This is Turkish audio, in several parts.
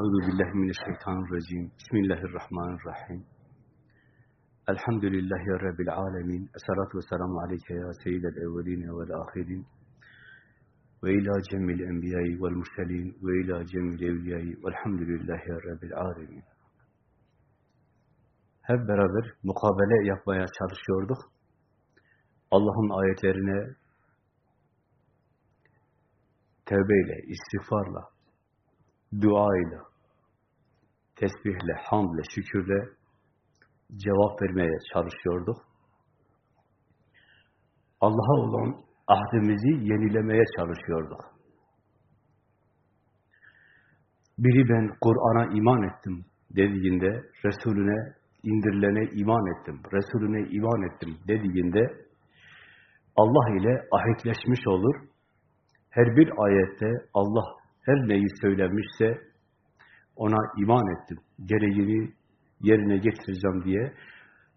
Euzu billahi mineşşeytanirracim. Bismillahirrahmanirrahim. Elhamdülillahi rabbil alamin. Essalatu vesselamu aleyke ya seyyidel evvelin ve'l ahirin. Ve ila cemil enbiya'i ve'l murselin ve ila cemil evliya'i ve'lhamdülillahi rabbil alamin. Hep beraber mukabele yapmaya çalışıyorduk. Allah'ın ayetlerine tevbeyle, istiğfarla, duayla, tesbihle, hamdle, şükürle cevap vermeye çalışıyorduk. Allah'a olan ahdimizi yenilemeye çalışıyorduk. Biri ben Kur'an'a iman ettim dediğinde, Resulüne indirilene iman ettim, Resulüne iman ettim dediğinde Allah ile ahitleşmiş olur. Her bir ayette Allah her neyi söylemişse ona iman ettim, gereğini yerine getireceğim diye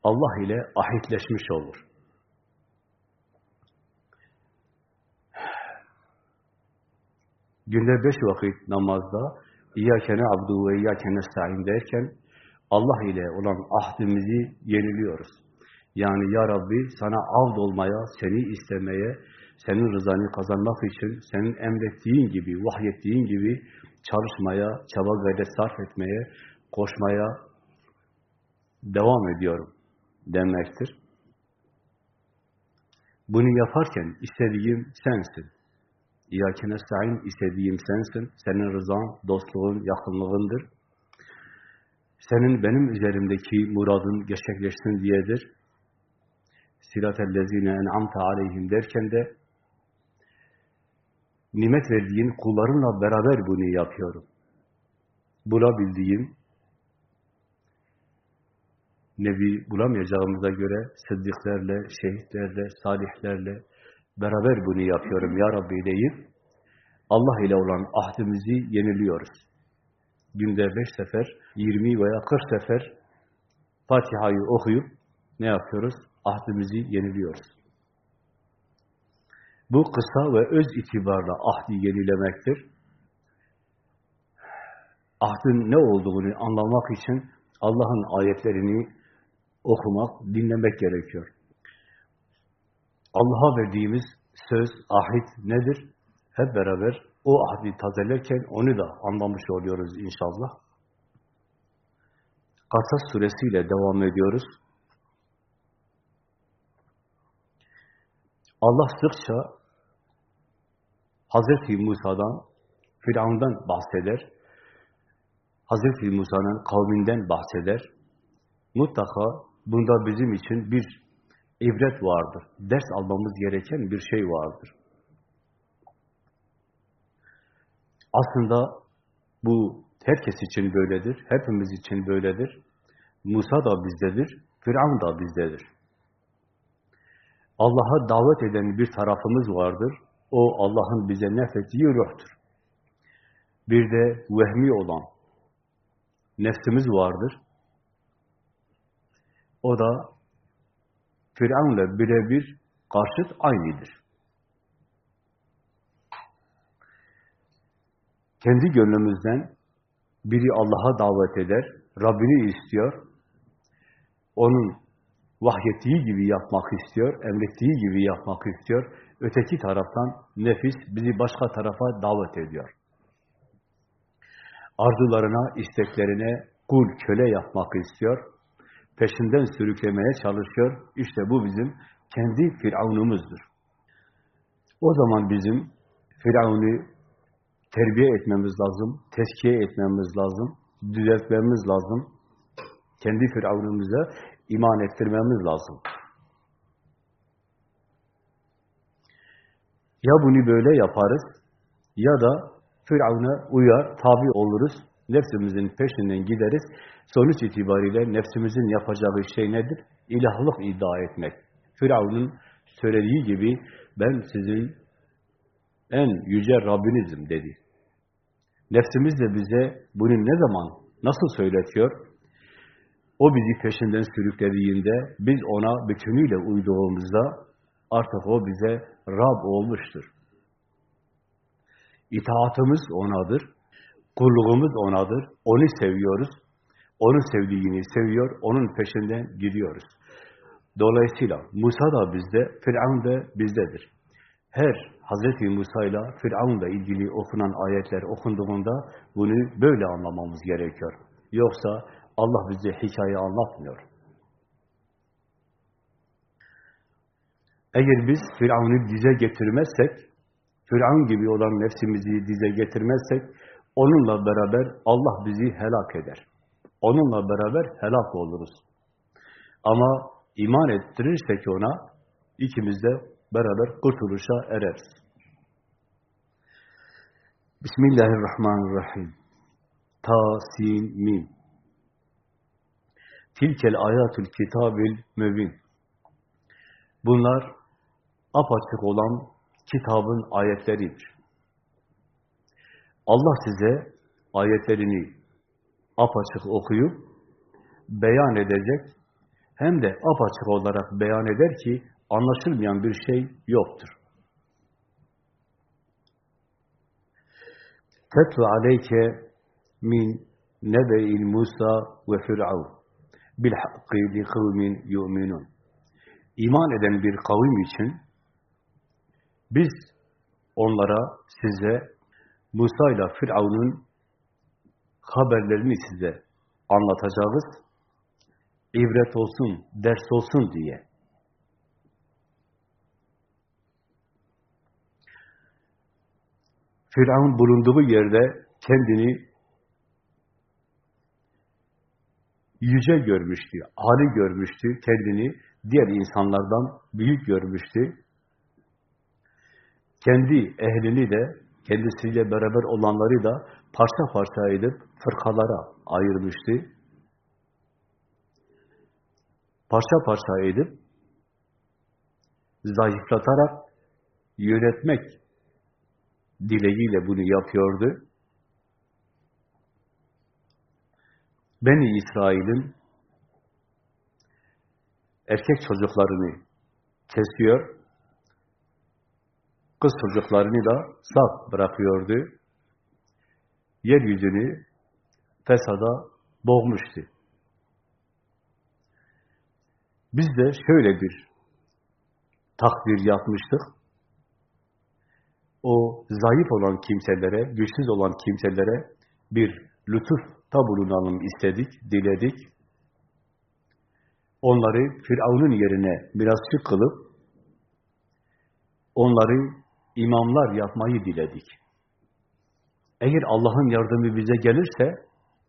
Allah ile ahitleşmiş olur. Günde beş vakit namazda İyyâkene abdu ve İyyâkene sta'in derken Allah ile olan ahdimizi yeniliyoruz. Yani Ya Rabbi sana avd olmaya, seni istemeye, senin rızanı kazanmak için senin emrettiğin gibi, vahyettiğin gibi çalışmaya, çaba gayret sarf etmeye, koşmaya devam ediyorum demektir. Bunu yaparken istediğim sensin. İyâke nesta'in istediğim sensin. Senin rızan, dostluğun, yakınlığındır. Senin benim üzerimdeki muradın gerçekleşsin diyedir. Sirat-ellezine en'amte aleyhim derken de nimet verdiğin kullarınla beraber bunu yapıyorum. Bulabildiğim, Nebi bulamayacağımıza göre sıddıklarla, şehitlerle, salihlerle beraber bunu yapıyorum ya Rabbi deyip Allah ile olan ahdimizi yeniliyoruz. Günde beş sefer, yirmi veya kırk sefer Fatiha'yı okuyup ne yapıyoruz? Ahdimizi yeniliyoruz. Bu kısa ve öz itibarla ahdi yenilemektir. Ahdın ne olduğunu anlamak için Allah'ın ayetlerini okumak, dinlemek gerekiyor. Allah'a verdiğimiz söz, ahit nedir? Hep beraber o ahdi tazelerken onu da anlamış oluyoruz inşallah. Kasas suresiyle devam ediyoruz. Allah sıkça Hazreti Musa'dan, Firavun'dan bahseder. Hazreti Musa'nın kavminden bahseder. Mutlaka bunda bizim için bir ibret vardır. Ders almamız gereken bir şey vardır. Aslında bu herkes için böyledir. Hepimiz için böyledir. Musa da bizdedir. Firavun da bizdedir. Allah'a davet eden bir tarafımız vardır. O Allah'ın bize nefrettiği ruhtur. Bir de vehmi olan nefsimiz vardır. O da Firavun'la birebir karşıt aynıdır. Kendi gönlümüzden biri Allah'a davet eder, Rabbini istiyor, onun vahyettiği gibi yapmak istiyor, emrettiği gibi yapmak istiyor. Öteki taraftan nefis bizi başka tarafa davet ediyor. Arzularına, isteklerine kul, köle yapmak istiyor. Peşinden sürüklemeye çalışıyor. İşte bu bizim kendi firavunumuzdur. O zaman bizim firavunu terbiye etmemiz lazım, teskiye etmemiz lazım, düzeltmemiz lazım. Kendi firavunumuza iman ettirmemiz lazım. Ya bunu böyle yaparız ya da Firavun'a uyar, tabi oluruz, nefsimizin peşinden gideriz. Sonuç itibariyle nefsimizin yapacağı şey nedir? İlahlık iddia etmek. Firavun'un söylediği gibi ben sizin en yüce Rabbinizim dedi. Nefsimiz de bize bunu ne zaman, nasıl söyletiyor? O bizi peşinden sürüklediğinde, biz ona bütünüyle uyduğumuzda artık o bize Rab olmuştur. İtaatımız O'nadır. Kulluğumuz O'nadır. Onu seviyoruz. Onun sevdiğini seviyor, onun peşinden gidiyoruz. Dolayısıyla Musa da bizde, Firavun da bizdedir. Her Hz. Musa ile Firavun'la ilgili okunan ayetler okunduğunda bunu böyle anlamamız gerekiyor. Yoksa Allah bize hikaye anlatmıyor. Eğer biz Firavun'u dize getirmezsek, Firavun gibi olan nefsimizi dize getirmezsek, onunla beraber Allah bizi helak eder. Onunla beraber helak oluruz. Ama iman ettirirsek ona, ikimiz de beraber kurtuluşa ereriz. Bismillahirrahmanirrahim. Ta, sin, mim. Tilkel ayatul kitabil mübin. Bunlar apaçık olan kitabın ayetleridir. Allah size ayetlerini apaçık okuyup beyan edecek hem de apaçık olarak beyan eder ki anlaşılmayan bir şey yoktur. Tetlu aleyke min nebe'il Musa ve Firavun bil hakkı li kavmin yu'minun. İman eden bir kavim için biz onlara size Musa ile Firavun'un haberlerini size anlatacağız. İbret olsun, ders olsun diye. Firavun bulunduğu yerde kendini yüce görmüştü, hali görmüştü, kendini diğer insanlardan büyük görmüştü. Kendi ehlini de, kendisiyle beraber olanları da parça parça edip fırkalara ayırmıştı. Parça parça edip zayıflatarak yönetmek dileğiyle bunu yapıyordu. Beni İsrail'in erkek çocuklarını kesiyor, kız çocuklarını da saf bırakıyordu yeryüzünü fesada boğmuştu. Biz de şöyle bir takdir yapmıştık. O zayıf olan kimselere, güçsüz olan kimselere bir lütuf bulunalım istedik, diledik. Onları Firavun'un yerine mirasçı kılıp onları imamlar yapmayı diledik. Eğer Allah'ın yardımı bize gelirse,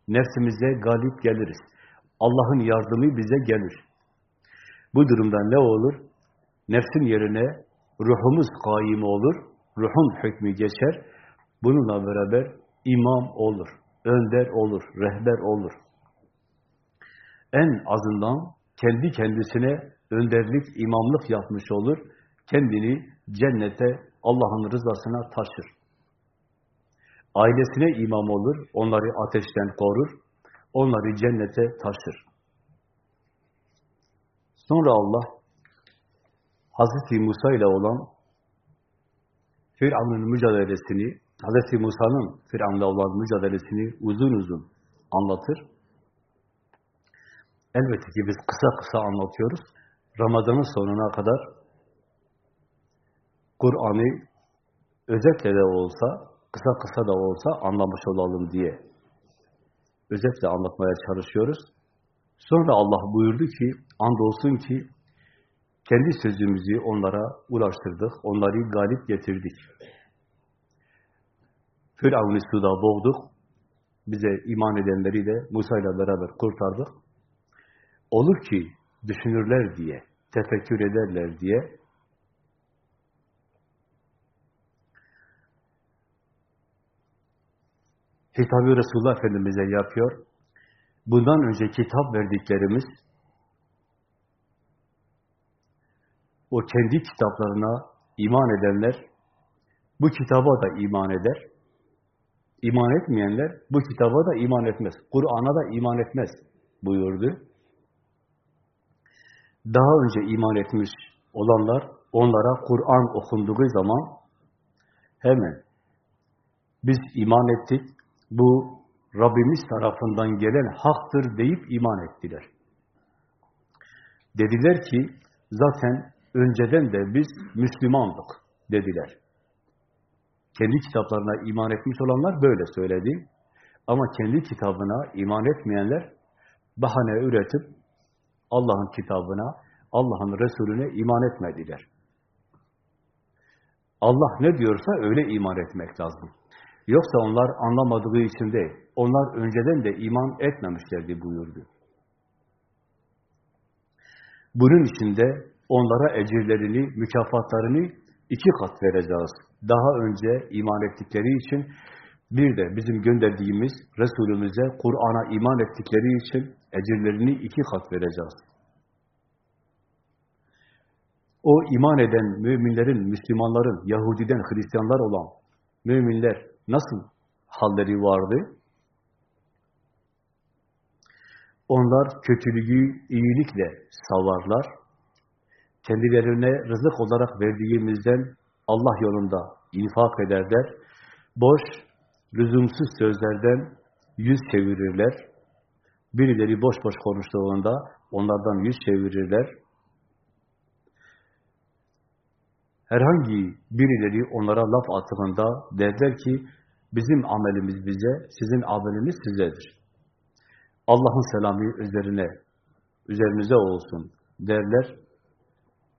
nefsimize galip geliriz. Allah'ın yardımı bize gelir. Bu durumda ne olur? Nefsin yerine ruhumuz kaim olur, ruhun hükmü geçer. Bununla beraber imam olur, önder olur, rehber olur. En azından kendi kendisine önderlik, imamlık yapmış olur. Kendini cennete, Allah'ın rızasına taşır. Ailesine imam olur, onları ateşten korur, onları cennete taşır. Sonra Allah, Hazreti Musa ile olan Firavun'un mücadelesini, Hazreti Musa'nın Firavun'la olan mücadelesini uzun uzun anlatır. Elbette ki biz kısa kısa anlatıyoruz. Ramazan'ın sonuna kadar Kur'an'ı özetle de olsa kısa kısa da olsa anlamış olalım diye özetle anlatmaya çalışıyoruz. Sonra Allah buyurdu ki, andolsun ki kendi sözümüzü onlara ulaştırdık, onları galip getirdik. Firavun'u suda boğduk, bize iman edenleri de Musa ile beraber kurtardık. Olur ki düşünürler diye, tefekkür ederler diye hitabı Resulullah Efendimiz'e yapıyor. Bundan önce kitap verdiklerimiz o kendi kitaplarına iman edenler bu kitaba da iman eder. İman etmeyenler bu kitaba da iman etmez. Kur'an'a da iman etmez buyurdu. Daha önce iman etmiş olanlar onlara Kur'an okunduğu zaman hemen biz iman ettik, Bu Rabbimiz tarafından gelen haktır deyip iman ettiler. Dediler ki zaten önceden de biz Müslümandık dediler. Kendi kitaplarına iman etmiş olanlar böyle söyledi. Ama kendi kitabına iman etmeyenler bahane üretip Allah'ın kitabına, Allah'ın Resulüne iman etmediler. Allah ne diyorsa öyle iman etmek lazım. Yoksa onlar anlamadığı için değil. Onlar önceden de iman etmemişlerdi buyurdu. Bunun için de onlara ecirlerini, mükafatlarını iki kat vereceğiz. Daha önce iman ettikleri için bir de bizim gönderdiğimiz Resulümüze, Kur'an'a iman ettikleri için ecirlerini iki kat vereceğiz. O iman eden müminlerin, Müslümanların, Yahudiden, Hristiyanlar olan müminler nasıl halleri vardı? Onlar kötülüğü iyilikle savarlar. Kendilerine rızık olarak verdiğimizden Allah yolunda infak ederler. Boş, lüzumsuz sözlerden yüz çevirirler. Birileri boş boş konuştuğunda onlardan yüz çevirirler. Herhangi birileri onlara laf attığında derler ki bizim amelimiz bize, sizin ameliniz sizedir. Allah'ın selamı üzerine, üzerinize olsun derler.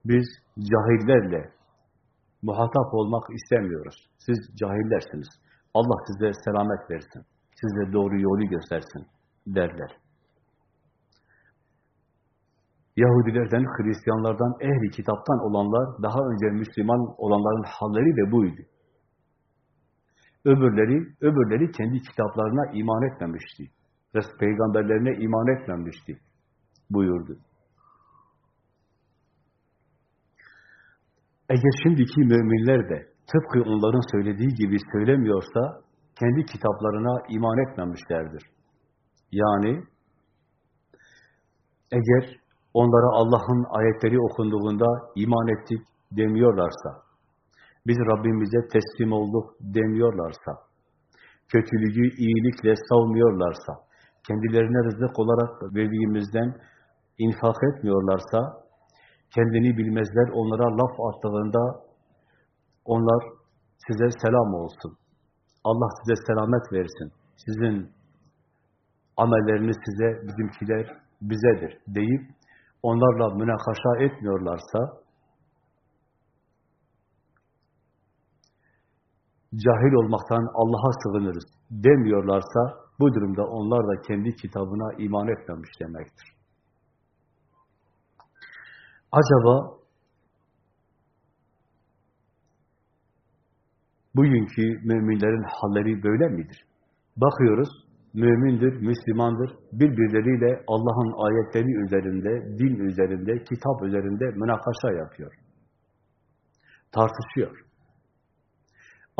Biz cahillerle muhatap olmak istemiyoruz. Siz cahillersiniz. Allah size selamet versin. Size doğru yolu göstersin derler. Yahudilerden, Hristiyanlardan, ehli kitaptan olanlar, daha önce Müslüman olanların halleri de buydu. Öbürleri, öbürleri kendi kitaplarına iman etmemişti. Peygamberlerine iman etmemişti buyurdu. Eğer şimdiki müminler de tıpkı onların söylediği gibi söylemiyorsa, kendi kitaplarına iman etmemişlerdir. Yani, eğer onlara Allah'ın ayetleri okunduğunda iman ettik demiyorlarsa, biz Rabbimize teslim olduk demiyorlarsa, kötülüğü iyilikle savmuyorlarsa, kendilerine rızık olarak verdiğimizden infak etmiyorlarsa, kendini bilmezler, onlara laf attığında onlar size selam olsun. Allah size selamet versin. Sizin amelleriniz size, bizimkiler bizedir deyip onlarla münakaşa etmiyorlarsa cahil olmaktan Allah'a sığınırız demiyorlarsa bu durumda onlar da kendi kitabına iman etmemiş demektir. Acaba bugünkü müminlerin halleri böyle midir? Bakıyoruz, mümindir, Müslümandır, birbirleriyle Allah'ın ayetleri üzerinde, din üzerinde, kitap üzerinde münakaşa yapıyor. Tartışıyor.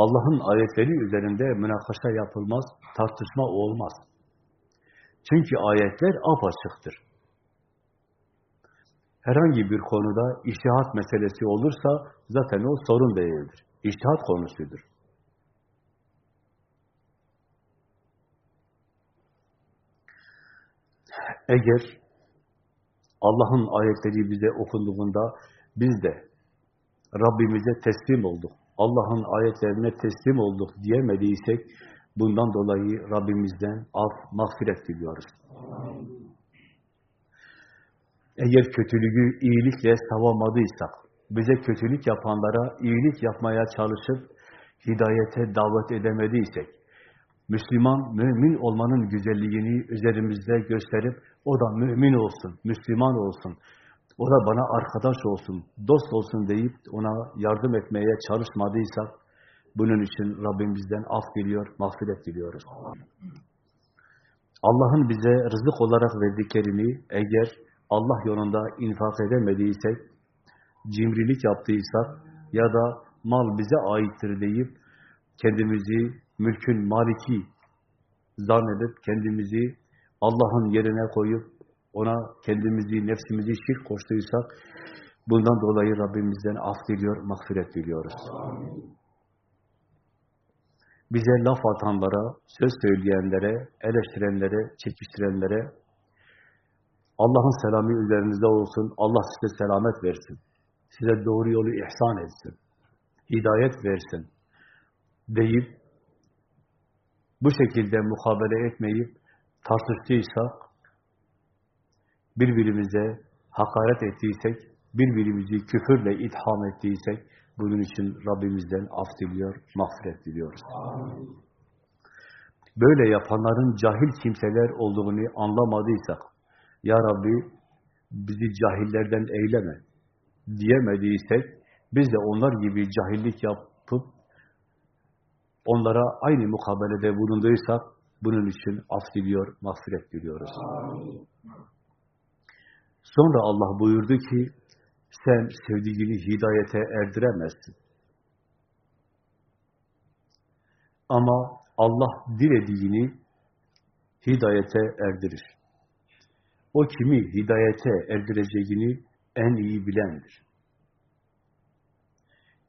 Allah'ın ayetleri üzerinde münakaşa yapılmaz, tartışma olmaz. Çünkü ayetler apaçıktır. Herhangi bir konuda iştihat meselesi olursa zaten o sorun değildir. İçtihat konusudur. Eğer Allah'ın ayetleri bize okunduğunda biz de Rabbimize teslim olduk, Allah'ın ayetlerine teslim olduk diyemediysek bundan dolayı Rabbimizden af, mağfiret diliyoruz. Eğer kötülüğü iyilikle savamadıysak, bize kötülük yapanlara iyilik yapmaya çalışıp hidayete davet edemediysek, Müslüman, mümin olmanın güzelliğini üzerimizde gösterip, o da mümin olsun, Müslüman olsun, o da bana arkadaş olsun, dost olsun deyip ona yardım etmeye çalışmadıysak, bunun için Rabbimizden af diliyor, mağfiret diliyoruz. Allah'ın bize rızık olarak verdiklerini eğer Allah yolunda infak edemediysek, cimrilik yaptıysak ya da mal bize aittir deyip kendimizi mülkün maliki zannedip kendimizi Allah'ın yerine koyup ona kendimizi, nefsimizi şirk koştuysak bundan dolayı Rabbimizden af diliyor, mağfiret diliyoruz. bize laf atanlara, söz söyleyenlere, eleştirenlere, çekiştirenlere Allah'ın selamı üzerinizde olsun, Allah size selamet versin. Size doğru yolu ihsan etsin. Hidayet versin. Deyip bu şekilde mukabele etmeyip tartıştıysak, birbirimize hakaret ettiysek, birbirimizi küfürle itham ettiysek, bunun için Rabbimizden af diliyor, mağfiret diliyoruz. Böyle yapanların cahil kimseler olduğunu anlamadıysak, Ya Rabbi bizi cahillerden eyleme diyemediysek, biz de onlar gibi cahillik yapıp onlara aynı mukabelede bulunduysak, bunun için af diliyor, mağfiret diliyoruz. Sonra Allah buyurdu ki, sen sevdiğini hidayete erdiremezsin. Ama Allah dilediğini hidayete erdirir. O kimi hidayete erdireceğini en iyi bilendir.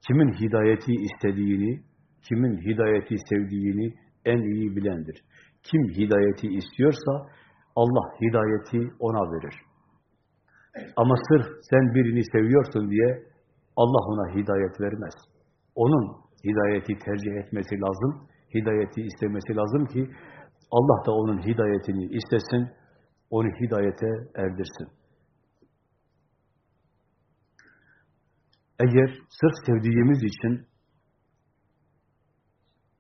Kimin hidayeti istediğini, kimin hidayeti sevdiğini en iyi bilendir. Kim hidayeti istiyorsa Allah hidayeti ona verir. Ama sırf sen birini seviyorsun diye Allah ona hidayet vermez. Onun hidayeti tercih etmesi lazım, hidayeti istemesi lazım ki Allah da onun hidayetini istesin, onu hidayete erdirsin. Eğer sırf sevdiğimiz için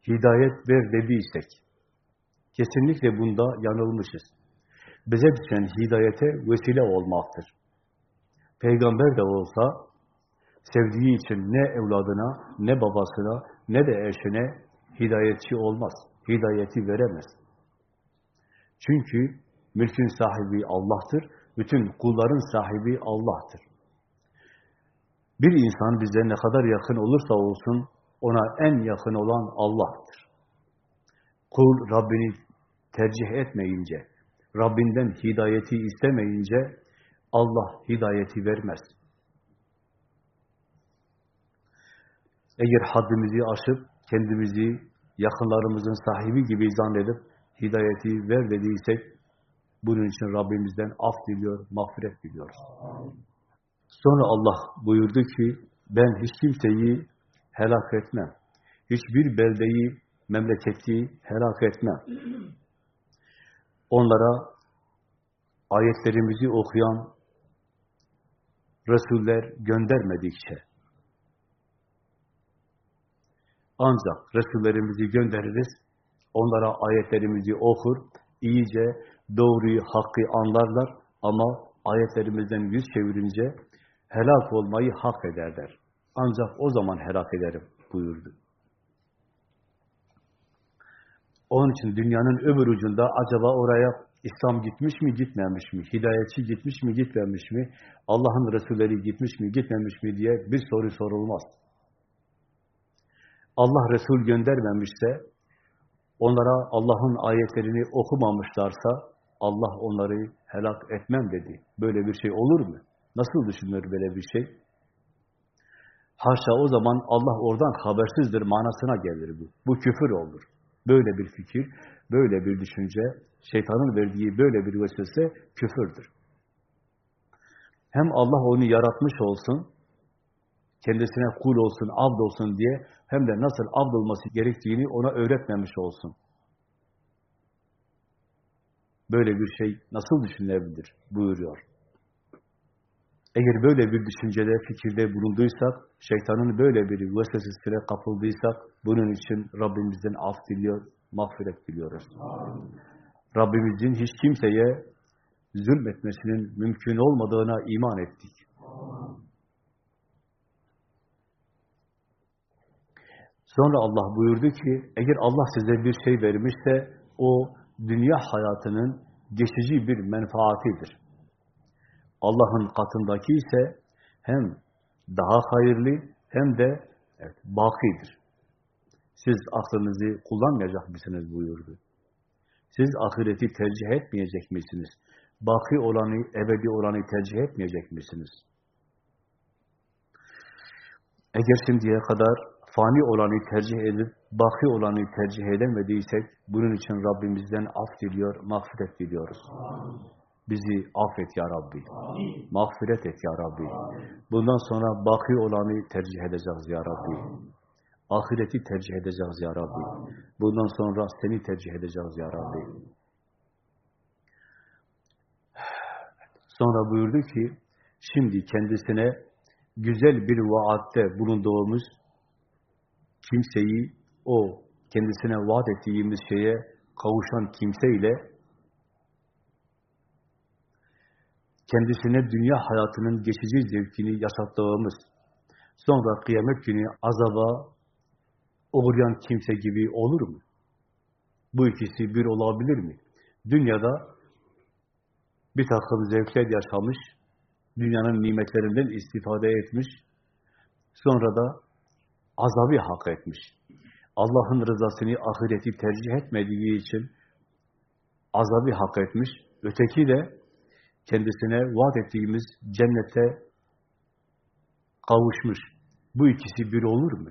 hidayet ver dediysek, kesinlikle bunda yanılmışız. Bize düşen hidayete vesile olmaktır. Peygamber de olsa, sevdiği için ne evladına, ne babasına, ne de eşine hidayetçi olmaz. Hidayeti veremez. Çünkü mülkün sahibi Allah'tır. Bütün kulların sahibi Allah'tır. Bir insan bize ne kadar yakın olursa olsun, ona en yakın olan Allah'tır. Kul Rabbini tercih etmeyince, Rabbinden hidayeti istemeyince, Allah hidayeti vermez. Eğer haddimizi aşıp, kendimizi yakınlarımızın sahibi gibi zannedip, hidayeti ver dediysek, bunun için Rabbimizden af diliyor, mağfiret diliyoruz. Sonra Allah buyurdu ki, ben hiç kimseyi helak etmem. Hiçbir beldeyi, memleketi helak etmem. Onlara ayetlerimizi okuyan Resuller göndermedikçe ancak Resullerimizi göndeririz, onlara ayetlerimizi okur, iyice doğruyu, hakkı anlarlar ama ayetlerimizden yüz çevirince helak olmayı hak ederler. Ancak o zaman helak ederim buyurdu. Onun için dünyanın öbür ucunda acaba oraya İslam gitmiş mi, gitmemiş mi? Hidayetçi gitmiş mi, gitmemiş mi? Allah'ın Resulleri gitmiş mi, gitmemiş mi diye bir soru sorulmaz. Allah Resul göndermemişse, onlara Allah'ın ayetlerini okumamışlarsa, Allah onları helak etmem dedi. Böyle bir şey olur mu? Nasıl düşünür böyle bir şey? Haşa o zaman Allah oradan habersizdir manasına gelir bu. Bu küfür olur. Böyle bir fikir, böyle bir düşünce, şeytanın verdiği böyle bir vesvese küfürdür. Hem Allah onu yaratmış olsun, kendisine kul olsun, abd olsun diye hem de nasıl abd olması gerektiğini ona öğretmemiş olsun. Böyle bir şey nasıl düşünülebilir buyuruyor. Eğer böyle bir düşüncede, fikirde bulunduysak, şeytanın böyle bir vesvesesine kapıldıysak, bunun için Rabbimizden af diliyor, mağfiret diliyoruz. Amin. Rabbimizin hiç kimseye zulmetmesinin mümkün olmadığına iman ettik. Sonra Allah buyurdu ki, eğer Allah size bir şey vermişse, o dünya hayatının geçici bir menfaatidir. Allah'ın katındaki ise hem daha hayırlı hem de evet, bakidir. Siz aklınızı kullanmayacak mısınız buyurdu. Siz ahireti tercih etmeyecek misiniz? Baki olanı, ebedi olanı tercih etmeyecek misiniz? Eğer şimdiye kadar fani olanı tercih edip baki olanı tercih edemediysek bunun için Rabbimizden af diliyor, mağfiret diliyoruz. Bizi affet ya Rabbi. Mağfiret et ya Rabbi. Bundan sonra baki olanı tercih edeceğiz ya Rabbi. Ahireti tercih edeceğiz ya Rabbi. Bundan sonra seni tercih edeceğiz ya Rabbi. Sonra buyurdu ki, şimdi kendisine güzel bir vaatte bulunduğumuz kimseyi, o kendisine vaat ettiğimiz şeye kavuşan kimseyle kendisine dünya hayatının geçici zevkini yaşattığımız, sonra kıyamet günü azaba uğrayan kimse gibi olur mu? Bu ikisi bir olabilir mi? Dünyada bir takım zevkler yaşamış, dünyanın nimetlerinden istifade etmiş, sonra da azabı hak etmiş. Allah'ın rızasını, ahireti tercih etmediği için azabı hak etmiş. Öteki de kendisine vaat ettiğimiz cennete kavuşmuş. Bu ikisi bir olur mu?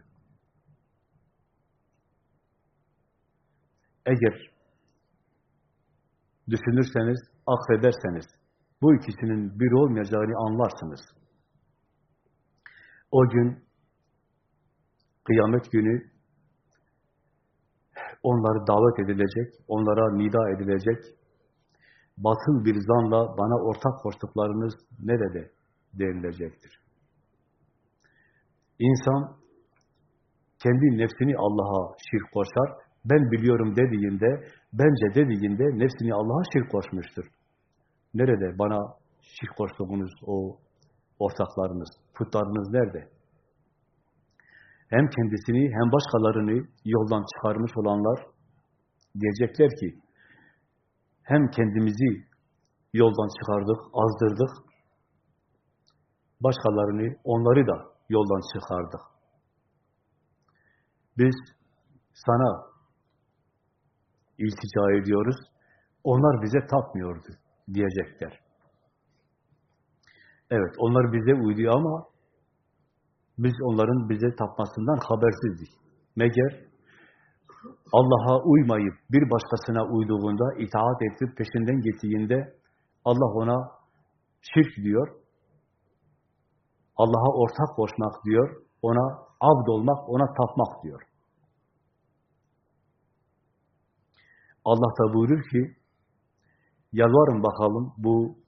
Eğer düşünürseniz, aklederseniz, bu ikisinin bir olmayacağını anlarsınız. O gün, kıyamet günü, onları davet edilecek, onlara nida edilecek, batıl bir zanla bana ortak koştuklarınız nerede denilecektir. İnsan, kendi nefsini Allah'a şirk koşar, ben biliyorum dediğinde, bence dediğinde nefsini Allah'a şirk koşmuştur. Nerede bana şirk koştuğunuz o ortaklarınız, putlarınız nerede? Hem kendisini hem başkalarını yoldan çıkarmış olanlar diyecekler ki, hem kendimizi yoldan çıkardık, azdırdık, başkalarını, onları da yoldan çıkardık. Biz sana iltica ediyoruz, onlar bize tapmıyordu diyecekler. Evet, onlar bize uydu ama biz onların bize tapmasından habersizdik. Meğer Allah'a uymayıp bir başkasına uyduğunda, itaat edip peşinden gittiğinde Allah ona şirk diyor. Allah'a ortak koşmak diyor. Ona abd olmak, ona tapmak diyor. Allah da buyurur ki, yalvarın bakalım bu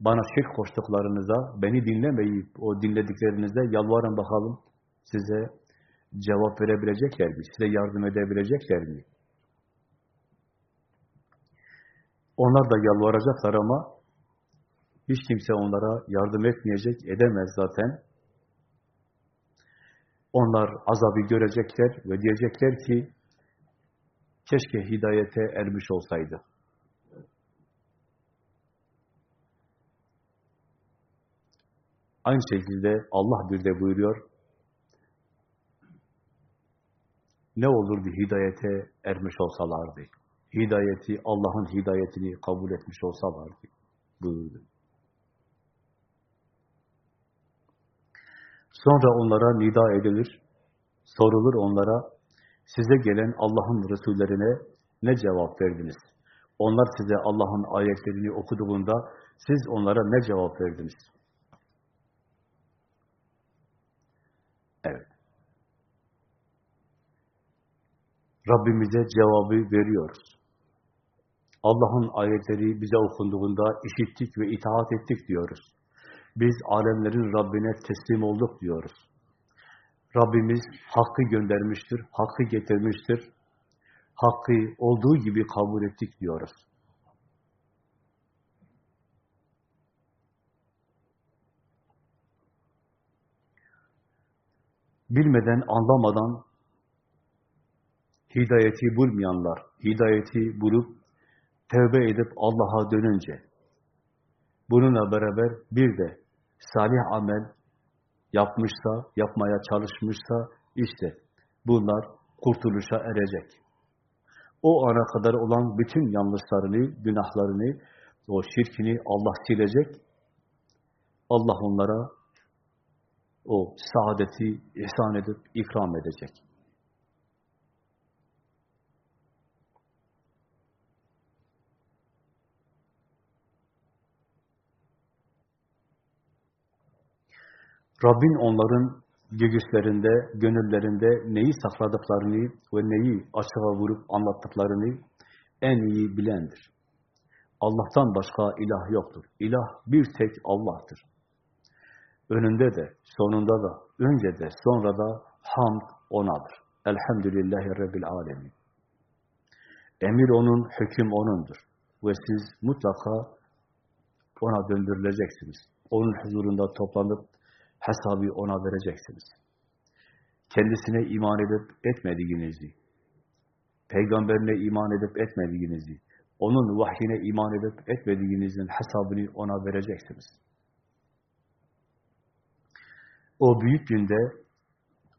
bana şirk koştuklarınıza, beni dinlemeyip o dinlediklerinize yalvarın bakalım size cevap verebilecekler mi? Size yardım edebilecekler mi? Onlar da yalvaracaklar ama hiç kimse onlara yardım etmeyecek, edemez zaten. Onlar azabı görecekler ve diyecekler ki keşke hidayete ermiş olsaydı. Aynı şekilde Allah bir de buyuruyor, ne olurdu hidayete ermiş olsalardı. Hidayeti, Allah'ın hidayetini kabul etmiş olsalardı buyurdu. Sonra onlara nida edilir, sorulur onlara, size gelen Allah'ın Resullerine ne cevap verdiniz? Onlar size Allah'ın ayetlerini okuduğunda siz onlara ne cevap verdiniz? Evet. Rabbimize cevabı veriyoruz. Allah'ın ayetleri bize okunduğunda işittik ve itaat ettik diyoruz. Biz alemlerin Rabbine teslim olduk diyoruz. Rabbimiz hakkı göndermiştir, hakkı getirmiştir. Hakkı olduğu gibi kabul ettik diyoruz. Bilmeden, anlamadan hidayeti bulmayanlar, hidayeti bulup tevbe edip Allah'a dönünce, bununla beraber bir de salih amel yapmışsa, yapmaya çalışmışsa, işte bunlar kurtuluşa erecek. O ana kadar olan bütün yanlışlarını, günahlarını, o şirkini Allah silecek. Allah onlara o saadeti ihsan edip ikram edecek. Rabbin onların göğüslerinde, gönüllerinde neyi sakladıklarını ve neyi açığa vurup anlattıklarını en iyi bilendir. Allah'tan başka ilah yoktur. İlah bir tek Allah'tır. Önünde de, sonunda da, önce de, sonra da hamd O'nadır. Elhamdülillahi Rabbil Alemin. Emir O'nun, hüküm O'nundur. Ve siz mutlaka O'na döndürüleceksiniz. O'nun huzurunda toplanıp hesabı O'na vereceksiniz. Kendisine iman edip etmediğinizi, peygamberine iman edip etmediğinizi, onun vahyine iman edip etmediğinizin hesabını ona vereceksiniz. O büyük günde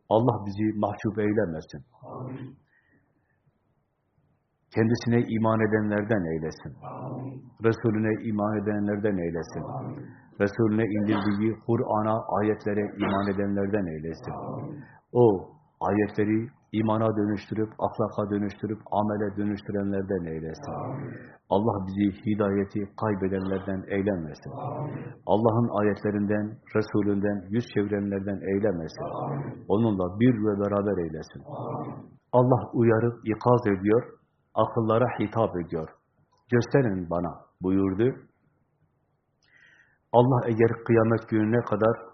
Allah bizi mahcup eylemesin. Amin. Kendisine iman edenlerden eylesin. Amin. Resulüne iman edenlerden eylesin. Amin. Resulüne indirdiği Kur'an'a, ayetlere iman edenlerden eylesin. Amin. O ayetleri imana dönüştürüp, ahlaka dönüştürüp, amele dönüştürenlerden eylesin. Amin. Allah bizi hidayeti kaybedenlerden eylemesin. Allah'ın ayetlerinden, Resulünden, yüz çevirenlerden eylemesin. Amin. Onunla bir ve beraber eylesin. Amin. Allah uyarıp ikaz ediyor, akıllara hitap ediyor. Gösterin bana buyurdu. Allah eğer kıyamet gününe kadar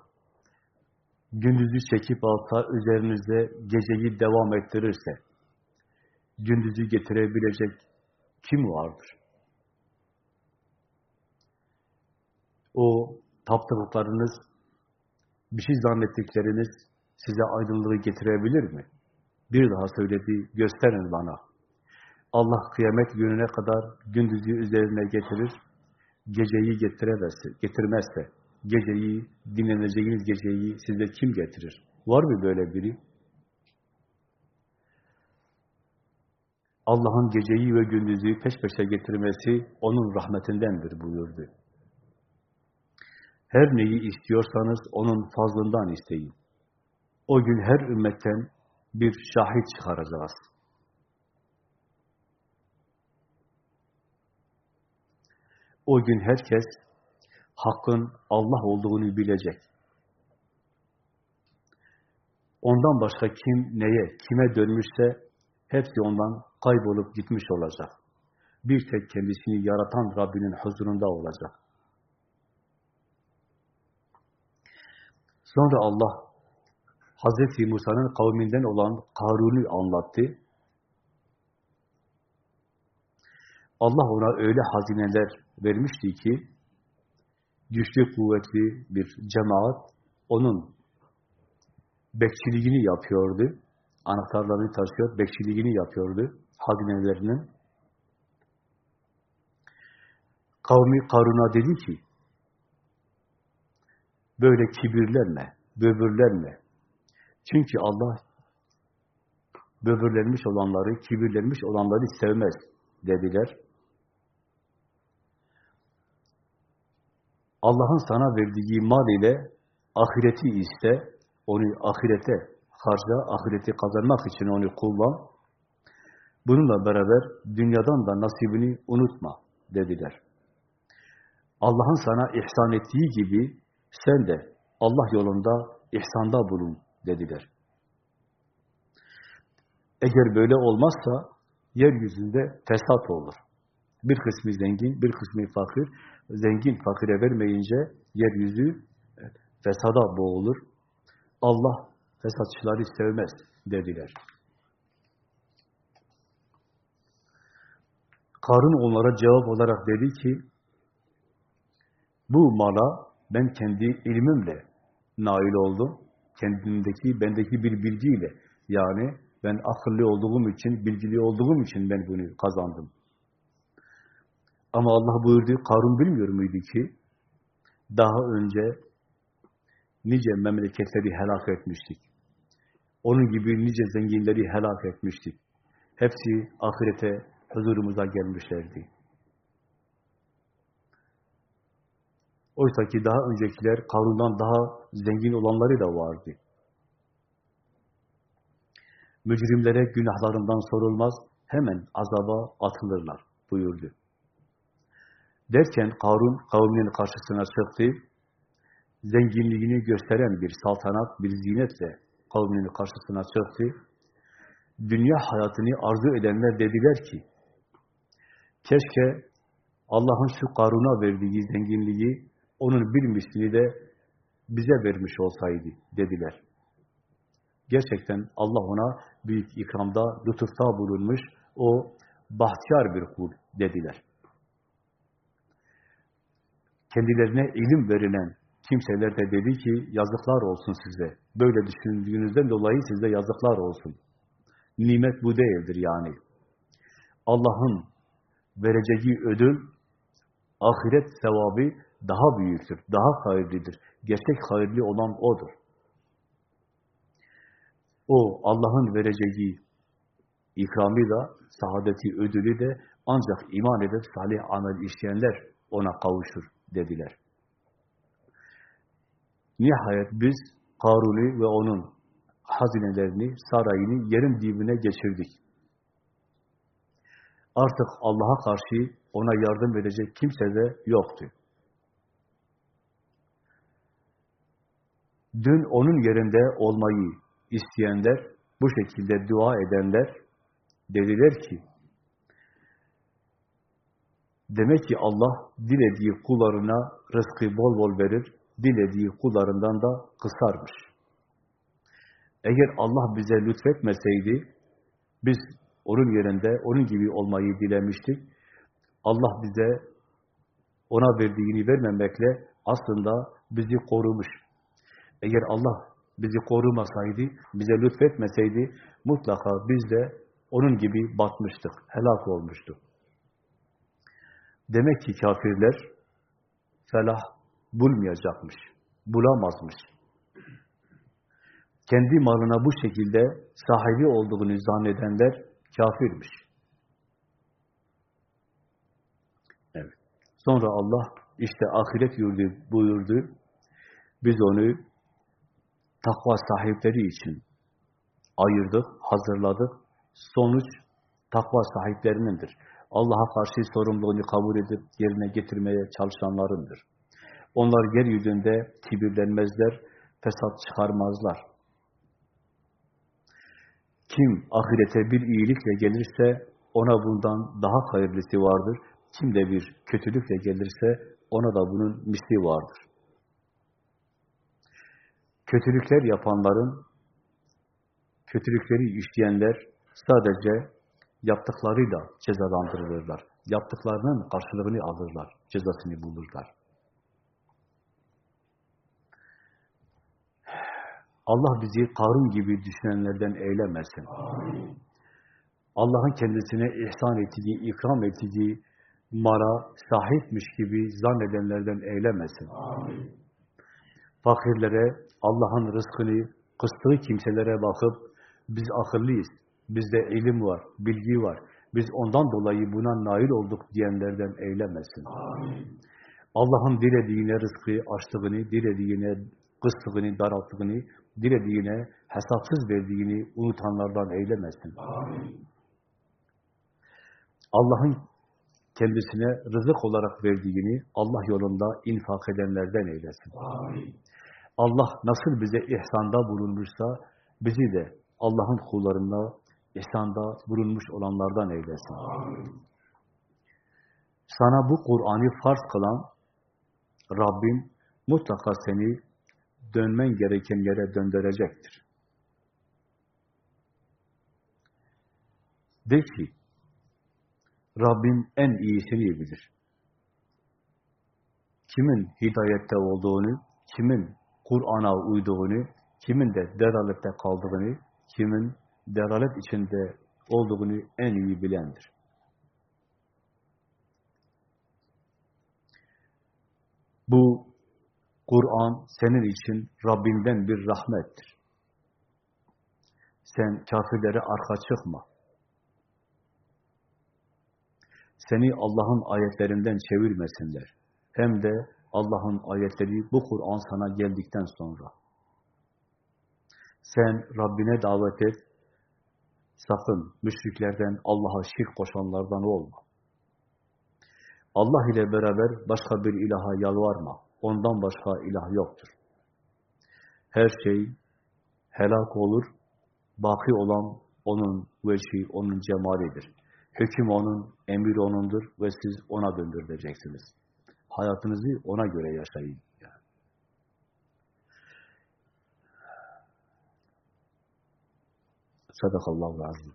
gündüzü çekip alsa, üzerinizde geceyi devam ettirirse, gündüzü getirebilecek kim vardır? O taptıklarınız, bir şey zannettikleriniz size aydınlığı getirebilir mi? Bir daha söyledi, gösterin bana. Allah kıyamet gününe kadar gündüzü üzerine getirir, geceyi getiremezse, getirmezse, geceyi, dinleneceğiniz geceyi size kim getirir? Var mı böyle biri? Allah'ın geceyi ve gündüzü peş peşe getirmesi onun rahmetindendir buyurdu. Her neyi istiyorsanız onun fazlından isteyin. O gün her ümmetten bir şahit çıkaracağız. O gün herkes hakkın Allah olduğunu bilecek. Ondan başka kim neye, kime dönmüşse hepsi ondan kaybolup gitmiş olacak. Bir tek kendisini yaratan Rabbinin huzurunda olacak. Sonra Allah Hz. Musa'nın kavminden olan Karun'u anlattı. Allah ona öyle hazineler vermişti ki güçlü, kuvvetli bir cemaat onun bekçiliğini yapıyordu. Anahtarlarını taşıyor, bekçiliğini yapıyordu hazinelerinin. Kavmi Karun'a dedi ki, böyle kibirlenme, böbürlenme. Çünkü Allah böbürlenmiş olanları, kibirlenmiş olanları sevmez dediler. Allah'ın sana verdiği mal ile ahireti iste, onu ahirete harca, ahireti kazanmak için onu kullan. Bununla beraber dünyadan da nasibini unutma dediler. Allah'ın sana ihsan ettiği gibi sen de Allah yolunda ihsanda bulun dediler. Eğer böyle olmazsa yeryüzünde fesat olur. Bir kısmı zengin, bir kısmı fakir. Zengin fakire vermeyince yeryüzü fesada boğulur. Allah fesatçıları sevmez dediler. Karın onlara cevap olarak dedi ki, bu mala ben kendi ilmimle nail oldum. Kendimdeki, bendeki bir bilgiyle. Yani ben akıllı olduğum için, bilgili olduğum için ben bunu kazandım. Ama Allah buyurdu, Karun bilmiyor muydu ki, daha önce nice memleketleri helak etmiştik. Onun gibi nice zenginleri helak etmiştik. Hepsi ahirete, huzurumuza gelmişlerdi. Oysa ki daha öncekiler Karun'dan daha zengin olanları da vardı. Mücrimlere günahlarından sorulmaz, hemen azaba atılırlar buyurdu. Derken Karun kavminin karşısına çıktı, zenginliğini gösteren bir saltanat, bir zinetle kavminin karşısına çıktı. Dünya hayatını arzu edenler dediler ki, keşke Allah'ın şu Karun'a verdiği zenginliği, onun bir mislini de bize vermiş olsaydı dediler. Gerçekten Allah ona büyük ikramda, lütufta bulunmuş, o bahtiyar bir kul dediler. Kendilerine ilim verilen kimseler de dedi ki, yazıklar olsun size. Böyle düşündüğünüzden dolayı size yazıklar olsun. Nimet bu değildir yani. Allah'ın vereceği ödül, ahiret sevabı daha büyüktür, daha hayırlıdır. Gerçek hayırlı olan O'dur. O Allah'ın vereceği ikramı da, saadeti, ödülü de ancak iman edip salih amel işleyenler ona kavuşur dediler. Nihayet biz Karun'u ve onun hazinelerini, sarayını yerin dibine geçirdik. Artık Allah'a karşı ona yardım verecek kimse de yoktu. Dün onun yerinde olmayı isteyenler, bu şekilde dua edenler dediler ki, demek ki Allah dilediği kullarına rızkı bol bol verir, dilediği kullarından da kısarmış. Eğer Allah bize lütfetmeseydi, biz onun yerinde, onun gibi olmayı dilemiştik. Allah bize ona verdiğini vermemekle aslında bizi korumuş. Eğer Allah bizi korumasaydı, bize lütfetmeseydi mutlaka biz de onun gibi batmıştık, helak olmuştuk. Demek ki kafirler felah bulmayacakmış, bulamazmış. Kendi malına bu şekilde sahibi olduğunu zannedenler kafirmiş. Evet. Sonra Allah işte ahiret yurdu buyurdu. Biz onu takva sahipleri için ayırdık, hazırladık. Sonuç takva sahiplerinindir. Allah'a karşı sorumluluğunu kabul edip yerine getirmeye çalışanlarındır. Onlar yeryüzünde kibirlenmezler, fesat çıkarmazlar. Kim ahirete bir iyilikle gelirse ona bundan daha hayırlısı vardır. Kim de bir kötülükle gelirse ona da bunun misli vardır. Kötülükler yapanların, kötülükleri işleyenler sadece yaptıklarıyla cezalandırılırlar. Yaptıklarının karşılığını alırlar, cezasını bulurlar. Allah bizi Karun gibi düşünenlerden eylemesin. Allah'ın kendisine ihsan ettiği, ikram ettiği mala sahipmiş gibi zannedenlerden eylemesin. Amin. Fakirlere, Allah'ın rızkını kıstığı kimselere bakıp biz akıllıyız, bizde ilim var, bilgi var, biz ondan dolayı buna nail olduk diyenlerden eylemesin. Allah'ın dilediğine rızkı açtığını, dilediğine kıstığını, daralttığını, dilediğine hesapsız verdiğini unutanlardan eylemesin. Allah'ın kendisine rızık olarak verdiğini Allah yolunda infak edenlerden eylesin. Amin. Allah nasıl bize ihsanda bulunmuşsa bizi de Allah'ın kullarına ihsanda bulunmuş olanlardan eylesin. Sana bu Kur'an'ı farz kılan Rabbin mutlaka seni dönmen gereken yere döndürecektir. De ki, Rabbim en iyisini bilir. Kimin hidayette olduğunu, kimin Kur'an'a uyduğunu, kimin de deralette kaldığını, kimin deralet içinde olduğunu en iyi bilendir. Bu Kur'an senin için Rabbinden bir rahmettir. Sen kafirlere arka çıkma. Seni Allah'ın ayetlerinden çevirmesinler. Hem de Allah'ın ayetleri, bu Kur'an sana geldikten sonra. Sen Rabbine davet et, sakın müşriklerden, Allah'a şirk koşanlardan olma. Allah ile beraber başka bir ilaha yalvarma. Ondan başka ilah yoktur. Her şey helak olur, baki olan onun veçhi, onun cemalidir. Hüküm onun, emir onundur ve siz ona döndüreceksiniz. Hayatınızı ona göre yaşayın. Yani. Sadakallahu azim.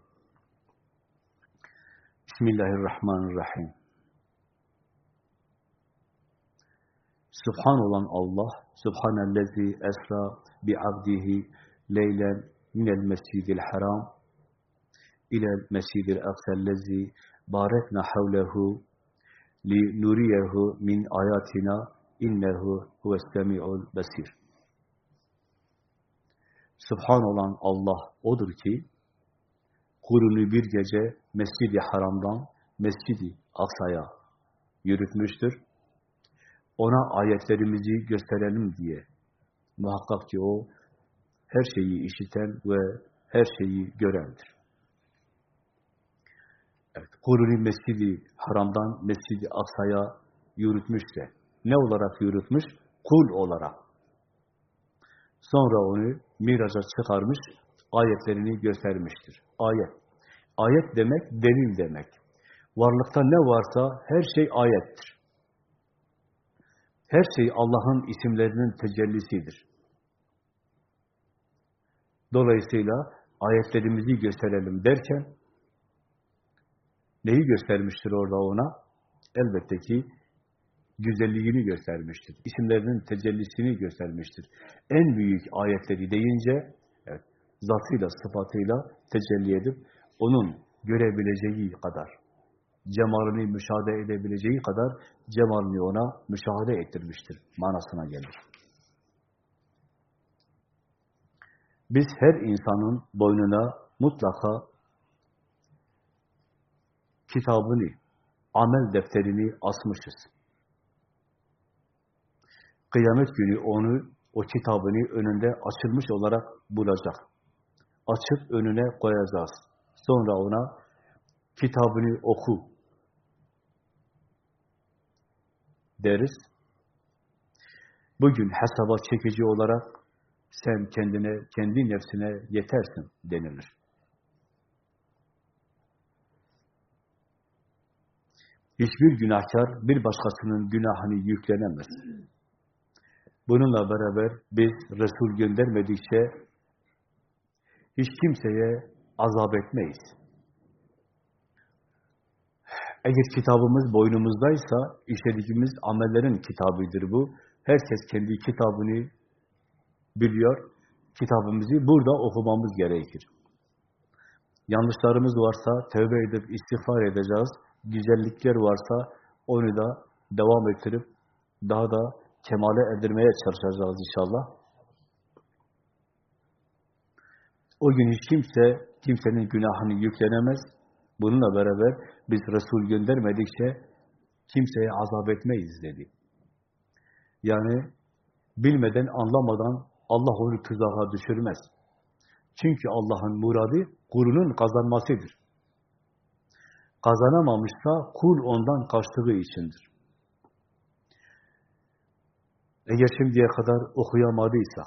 Bismillahirrahmanirrahim. Subhan olan Allah, Subhanellezi esra bi abdihi leylen minel mescidil haram ilel mescidil aksellezi barekna havlehu li nuriyehu min ayatina innehu huvestemi'ul besir. Subhan olan Allah odur ki kulunu bir gece Mescid-i Haram'dan Mescid-i Aksa'ya yürütmüştür. Ona ayetlerimizi gösterelim diye. Muhakkak ki o her şeyi işiten ve her şeyi görendir. Evet, Kuruni Mescidi Haram'dan Mescidi Aksa'ya yürütmüşse, ne olarak yürütmüş? Kul olarak. Sonra onu miraca çıkarmış, ayetlerini göstermiştir. Ayet. Ayet demek, delil demek. Varlıkta ne varsa her şey ayettir. Her şey Allah'ın isimlerinin tecellisidir. Dolayısıyla ayetlerimizi gösterelim derken, neyi göstermiştir orada ona? Elbette ki güzelliğini göstermiştir. İsimlerinin tecellisini göstermiştir. En büyük ayetleri deyince, zatıyla, sıfatıyla tecelli edip, onun görebileceği kadar, cemalini müşahede edebileceği kadar cemalini ona müşahede ettirmiştir manasına gelir. Biz her insanın boynuna mutlaka kitabını, amel defterini asmışız. Kıyamet günü onu, o kitabını önünde açılmış olarak bulacak. Açıp önüne koyacağız. Sonra ona kitabını oku deriz. Bugün hesaba çekici olarak sen kendine, kendi nefsine yetersin denilir. Hiçbir günahkar bir başkasının günahını yüklenemez. Bununla beraber biz Resul göndermedikçe hiç kimseye azap etmeyiz. Eğer kitabımız boynumuzdaysa, işlediğimiz amellerin kitabıdır bu. Herkes kendi kitabını biliyor. Kitabımızı burada okumamız gerekir. Yanlışlarımız varsa tövbe edip istiğfar edeceğiz. Güzellikler varsa onu da devam ettirip daha da kemale erdirmeye çalışacağız inşallah. O gün hiç kimse kimsenin günahını yüklenemez. Bununla beraber biz Resul göndermedikçe kimseye azap etmeyiz dedi. Yani bilmeden, anlamadan Allah onu tuzağa düşürmez. Çünkü Allah'ın muradı kulunun kazanmasıdır. Kazanamamışsa kul ondan kaçtığı içindir. Eğer şimdiye kadar okuyamadıysak,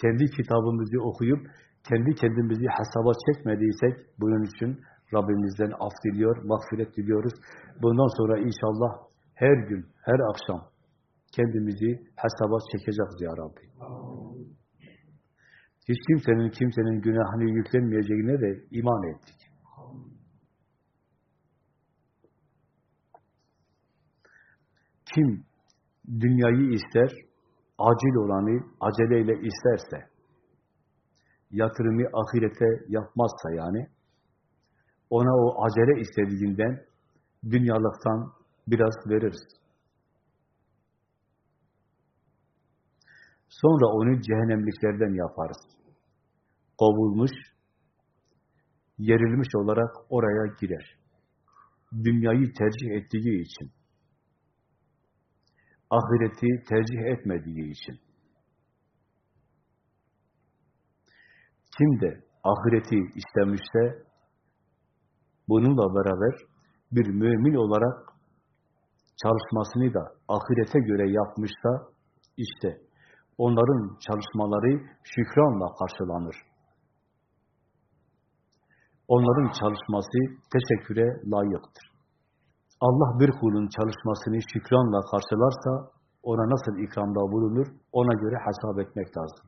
kendi kitabımızı okuyup, kendi kendimizi hesaba çekmediysek, bunun için Rabbimizden af diliyor, mağfiret diliyoruz. Bundan sonra inşallah her gün, her akşam kendimizi hesaba çekeceğiz ya Rabbi. Hiç kimsenin kimsenin günahını yüklenmeyeceğine de iman ettik. Kim dünyayı ister, acil olanı aceleyle isterse, yatırımı ahirete yapmazsa yani, ona o acele istediğinden dünyalıktan biraz veririz. Sonra onu cehennemliklerden yaparız. Kovulmuş, yerilmiş olarak oraya girer. Dünyayı tercih ettiği için. Ahireti tercih etmediği için. Kim de ahireti istemişse, bununla beraber bir mümin olarak çalışmasını da ahirete göre yapmışsa, işte onların çalışmaları şükranla karşılanır. Onların çalışması teşekküre layıktır. Allah bir kulun çalışmasını şükranla karşılarsa, ona nasıl ikramda bulunur, ona göre hesap etmek lazım.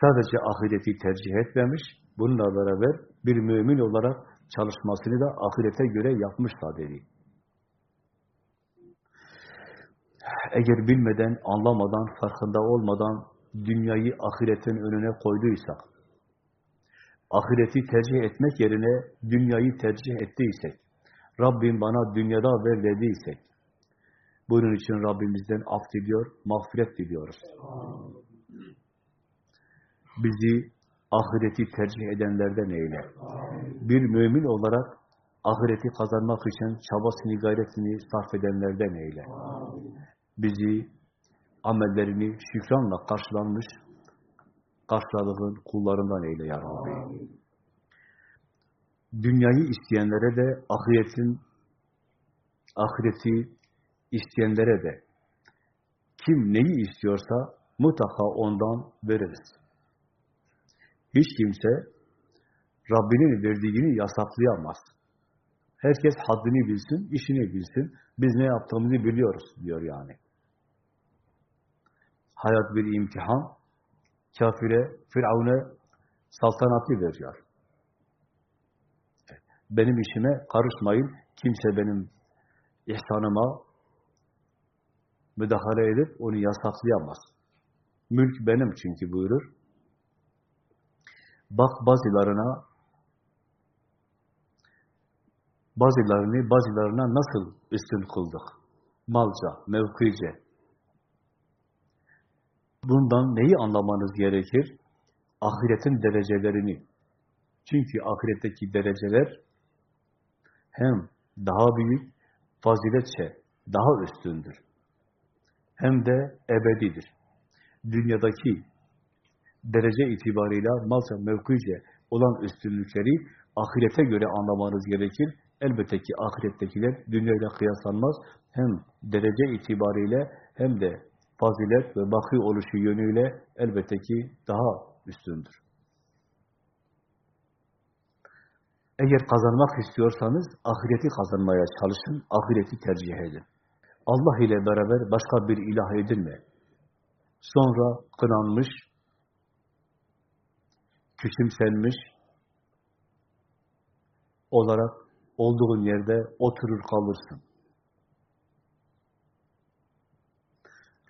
Sadece ahireti tercih etmemiş, bununla beraber bir mümin olarak çalışmasını da ahirete göre yapmışsa dedi. Eğer bilmeden, anlamadan, farkında olmadan dünyayı ahiretin önüne koyduysak, ahireti tercih etmek yerine dünyayı tercih ettiysek, Rabbim bana dünyada ver dediysek, bunun için Rabbimizden af diliyor, mağfiret diliyoruz. Bizi ahireti tercih edenlerden eyle. Bir mümin olarak ahireti kazanmak için çabasını, gayretini sarf edenlerden eyle. Bizi amellerini şükranla karşılanmış, karşıladığın kullarından eyle ya Rabbi. Dünyayı isteyenlere de ahiretin ahireti isteyenlere de kim neyi istiyorsa mutlaka ondan veririz. Hiç kimse Rabbinin verdiğini yasaklayamaz. Herkes haddini bilsin, işini bilsin. Biz ne yaptığımızı biliyoruz diyor yani. Hayat bir imtihan. Kafire, Firavun'a saltanatı veriyor. Benim işime karışmayın. Kimse benim ihsanıma müdahale edip onu yasaklayamaz. Mülk benim çünkü buyurur. Bak bazılarına bazılarını bazılarına nasıl üstün kıldık? Malca, mevkice. Bundan neyi anlamanız gerekir? Ahiretin derecelerini. Çünkü ahiretteki dereceler hem daha büyük, faziletçe daha üstündür. Hem de ebedidir. Dünyadaki derece itibarıyla malca mevkice olan üstünlükleri ahirete göre anlamanız gerekir. Elbette ki ahirettekiler dünyayla kıyaslanmaz. Hem derece itibariyle hem de fazilet ve baki oluşu yönüyle elbette ki daha üstündür. Eğer kazanmak istiyorsanız ahireti kazanmaya çalışın, ahireti tercih edin. Allah ile beraber başka bir ilah edinme. Sonra kınanmış, küçümsenmiş olarak olduğun yerde oturur kalırsın.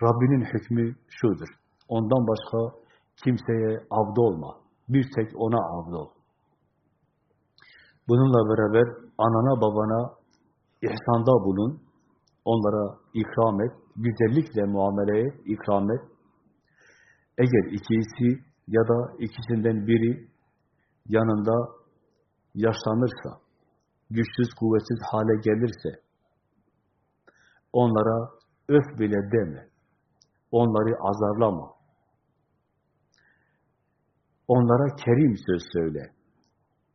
Rabbinin hükmü şudur. Ondan başka kimseye avda olma. Bir tek ona avda. Bununla beraber anana babana ihsanda bulun. Onlara ikram et. Güzellikle muamele et, ikram et. Eğer ikisi ya da ikisinden biri yanında yaşlanırsa, güçsüz, kuvvetsiz hale gelirse, onlara öf bile deme. Onları azarlama. Onlara kerim söz söyle.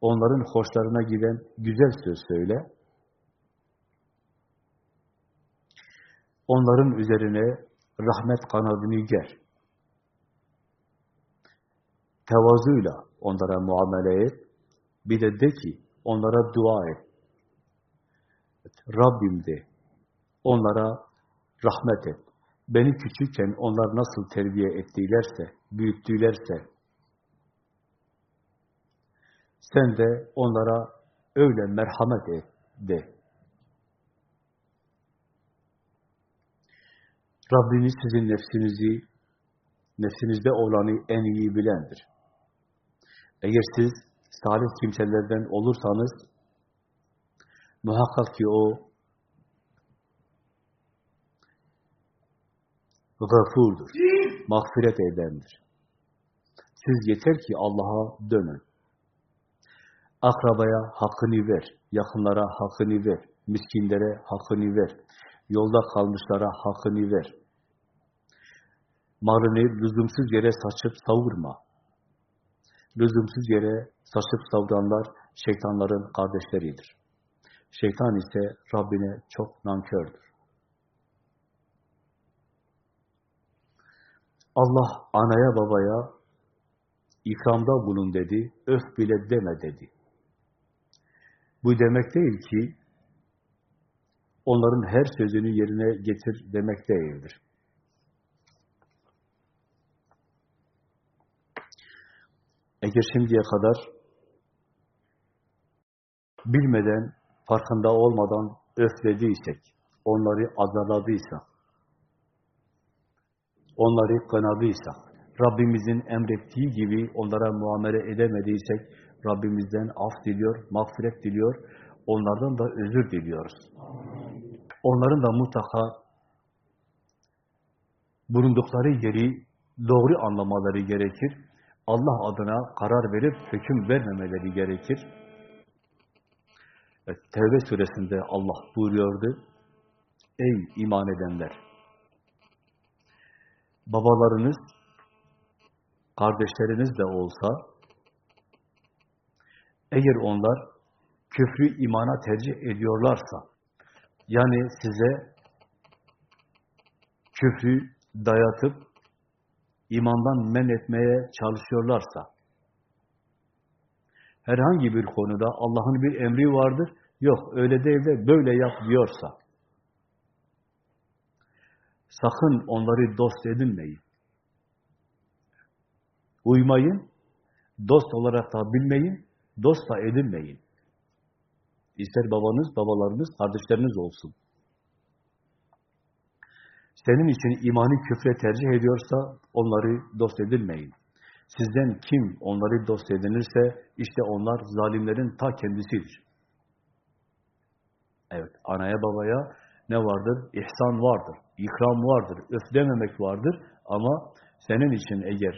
Onların hoşlarına giden güzel söz söyle. Onların üzerine rahmet kanadını ger. Tevazuyla onlara muamele et. Bir de de ki onlara dua et. Rabbim de onlara rahmet et. Beni küçükken onlar nasıl terbiye ettilerse, büyüttülerse, sen de onlara öyle merhamet et de. Rabbiniz sizin nefsinizi, nefsinizde olanı en iyi bilendir. Eğer siz salih kimselerden olursanız, muhakkak ki o gafurdur, mağfiret edendir. Siz yeter ki Allah'a dönün. Akrabaya hakkını ver, yakınlara hakkını ver, miskinlere hakkını ver. Yolda kalmışlara hakkını ver. Malını lüzumsuz yere saçıp savurma. Lüzumsuz yere saçıp savuranlar şeytanların kardeşleridir. Şeytan ise Rabbine çok nankördür. Allah anaya babaya ikramda bulun dedi, öf bile deme dedi. Bu demek değil ki onların her sözünü yerine getir demek değildir. Eğer şimdiye kadar bilmeden, farkında olmadan öflediysek, onları azarladıysak, onları kınadıysak, Rabbimizin emrettiği gibi onlara muamele edemediysek, Rabbimizden af diliyor, mağfiret diliyor, onlardan da özür diliyoruz. Onların da mutlaka bulundukları yeri doğru anlamaları gerekir. Allah adına karar verip hüküm vermemeleri gerekir. Evet, Tevbe suresinde Allah buyuruyordu. Ey iman edenler! Babalarınız, kardeşleriniz de olsa, eğer onlar küfrü imana tercih ediyorlarsa, yani size küfrü dayatıp imandan men etmeye çalışıyorlarsa, herhangi bir konuda Allah'ın bir emri vardır, yok öyle değil de böyle yap diyorsa, sakın onları dost edinmeyin. Uymayın, dost olarak da bilmeyin, dost da edinmeyin. İster babanız, babalarınız, kardeşleriniz olsun. Senin için imanı küfre tercih ediyorsa onları dost edilmeyin. Sizden kim onları dost edinirse işte onlar zalimlerin ta kendisidir. Evet, anaya babaya ne vardır? İhsan vardır, ikram vardır, öf dememek vardır ama senin için eğer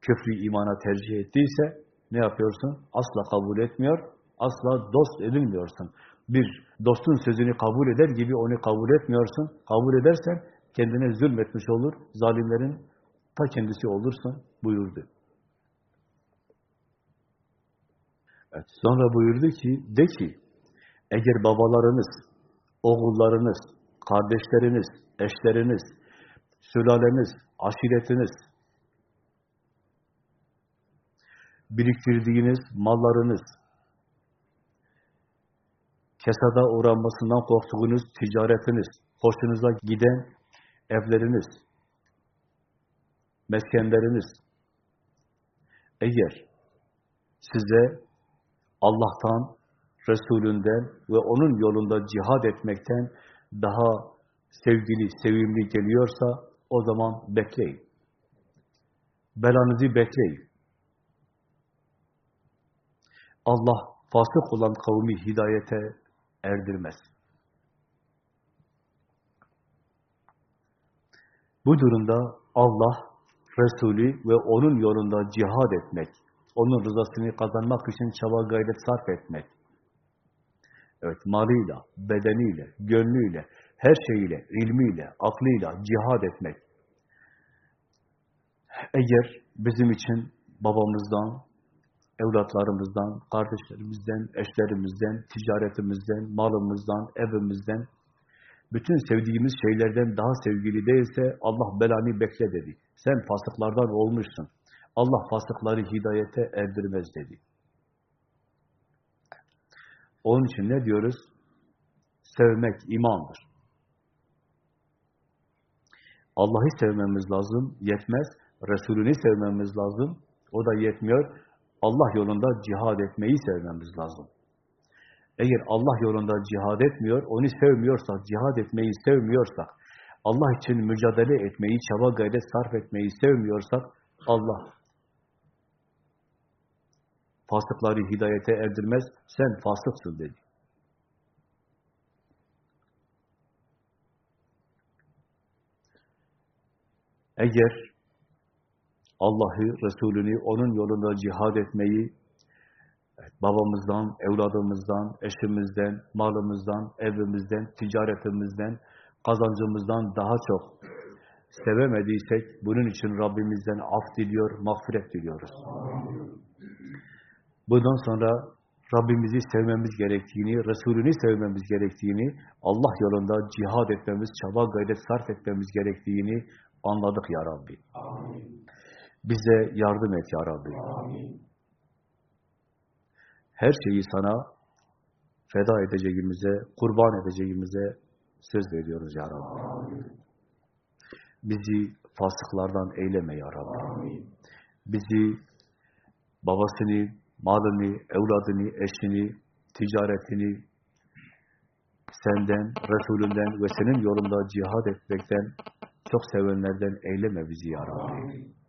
küfrü imana tercih ettiyse ne yapıyorsun? Asla kabul etmiyor, asla dost edilmiyorsun. Bir dostun sözünü kabul eder gibi onu kabul etmiyorsun. Kabul edersen kendine zulmetmiş olur, zalimlerin ta kendisi olursun buyurdu. Evet, sonra buyurdu ki, de ki, eğer babalarınız, oğullarınız, kardeşleriniz, eşleriniz, sülaleniz, aşiretiniz, biriktirdiğiniz mallarınız, kesada uğranmasından korktuğunuz ticaretiniz, hoşunuza giden evleriniz, meskenleriniz, eğer size Allah'tan, Resulünden ve onun yolunda cihad etmekten daha sevgili, sevimli geliyorsa o zaman bekleyin. Belanızı bekleyin. Allah fasık olan kavmi hidayete erdirmez. Bu durumda Allah, Resulü ve onun yolunda cihad etmek, onun rızasını kazanmak için çaba gayret sarf etmek, evet malıyla, bedeniyle, gönlüyle, her şeyiyle, ilmiyle, aklıyla cihad etmek, eğer bizim için babamızdan, evlatlarımızdan, kardeşlerimizden, eşlerimizden, ticaretimizden, malımızdan, evimizden, bütün sevdiğimiz şeylerden daha sevgili değilse Allah belanı bekle dedi. Sen fasıklardan olmuşsun. Allah fasıkları hidayete erdirmez dedi. Onun için ne diyoruz? Sevmek imandır. Allah'ı sevmemiz lazım, yetmez. Resulünü sevmemiz lazım, o da yetmiyor. Allah yolunda cihad etmeyi sevmemiz lazım. Eğer Allah yolunda cihad etmiyor, onu sevmiyorsak, cihad etmeyi sevmiyorsak, Allah için mücadele etmeyi, çaba gayret sarf etmeyi sevmiyorsak, Allah fasıkları hidayete erdirmez, sen fasıksın dedi. Eğer Allah'ı, Resulünü, onun yolunda cihad etmeyi babamızdan, evladımızdan, eşimizden, malımızdan, evimizden, ticaretimizden, kazancımızdan daha çok sevemediysek bunun için Rabbimizden af diliyor, mağfiret diliyoruz. Bundan sonra Rabbimizi sevmemiz gerektiğini, Resulünü sevmemiz gerektiğini, Allah yolunda cihad etmemiz, çaba gayret sarf etmemiz gerektiğini anladık ya Rabbi. Amin. Bize yardım et ya Rabbi. Amin. Her şeyi sana feda edeceğimize, kurban edeceğimize söz veriyoruz ya Rabbi. Amin. Bizi fasıklardan eyleme ya Rabbi. Amin. Bizi, babasını, malını, evladını, eşini, ticaretini senden, Resulünden ve senin yolunda cihad etmekten çok sevenlerden eyleme bizi ya Rabbi. Amin.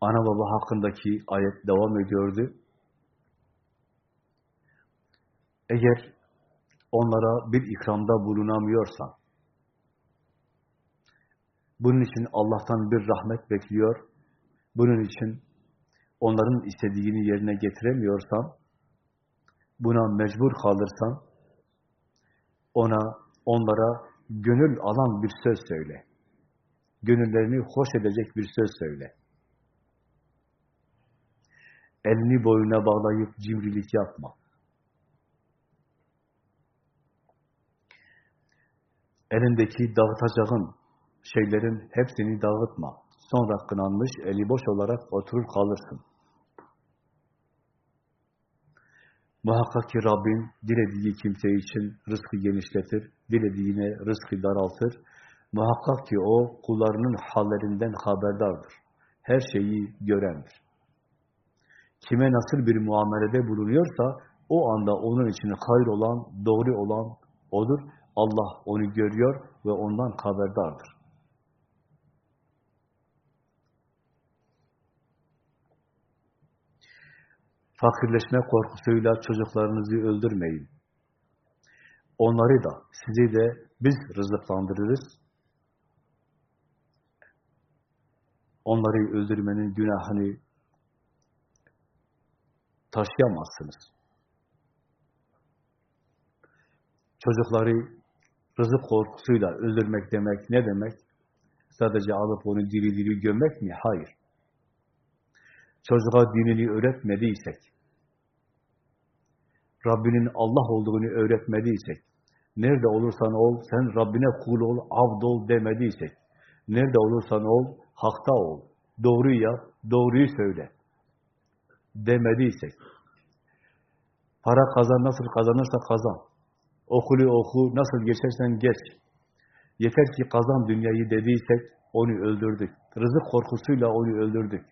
Ana baba hakkındaki ayet devam ediyordu. Eğer onlara bir ikramda bulunamıyorsan, bunun için Allah'tan bir rahmet bekliyor, bunun için onların istediğini yerine getiremiyorsan, buna mecbur kalırsan, ona, onlara gönül alan bir söz söyle. Gönüllerini hoş edecek bir söz söyle. Elini boyuna bağlayıp cimrilik yapma. Elindeki dağıtacağın şeylerin hepsini dağıtma. Sonra kınanmış, eli boş olarak oturur kalırsın. Muhakkak ki Rabbim dilediği kimse için rızkı genişletir, dilediğine rızkı daraltır. Muhakkak ki O kullarının hallerinden haberdardır. Her şeyi görendir. Kime nasıl bir muamelede bulunuyorsa o anda onun için hayır olan, doğru olan odur. Allah onu görüyor ve ondan haberdardır. Fakirleşme korkusuyla çocuklarınızı öldürmeyin. Onları da, sizi de biz rızıklandırırız. Onları öldürmenin günahını taşıyamazsınız. Çocukları rızık korkusuyla öldürmek demek ne demek? Sadece alıp onu diri diri gömmek mi? Hayır. Çocuğa dinini öğretmediysek, Rabbinin Allah olduğunu öğretmediysek, nerede olursan ol, sen Rabbine kul ol, abd ol demediysek, nerede olursan ol, hakta ol, doğruyu yap, doğruyu söyle demediysek, para kazan nasıl kazanırsa kazan, okulu oku, nasıl geçersen geç, yeter ki kazan dünyayı dediysek, onu öldürdük. Rızık korkusuyla onu öldürdük.